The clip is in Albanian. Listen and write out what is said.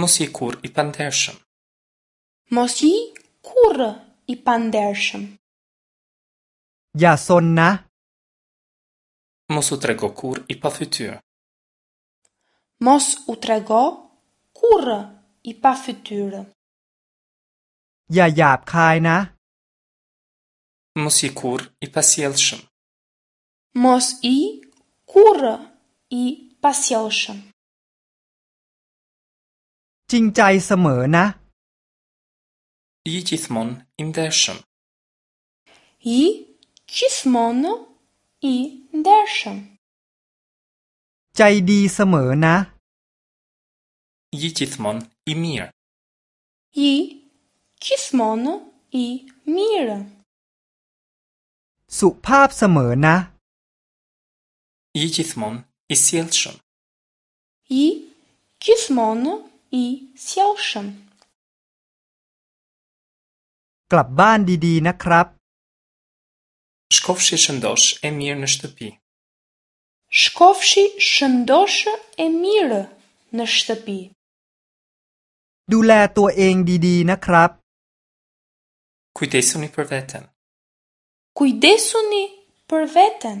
Mos ji kurrë i pandershëm. Mos ji kurrë i pandershëm. Ja son na. Mos u trego kurrë i pafytyrë. Mos u trego kurrë i pafytyrë. Ja jap kaj na. Mos ji kurrë i pasjellshëm. Mos ji kurrë i pasjellshëm. Jing jai samoe na. Ji gjithmonë i ndershëm. Ji gjithmonë i ndershëm. Jai di samoe na. Ji gjithmonë i mirë. Ji gjithmonë i mirë. Supap samoe na. Ji gjithmonë i sjellshëm. Ji gjithmonë i sjellshëm. Klap ban di di na krap. Shkofshi shëndoshë e mirë në shtëpi. Shkofshi shëndoshë e mirë në shtëpi. Du le tua eng di di na krap. Kujdesuni për veten. Kujdesuni për veten.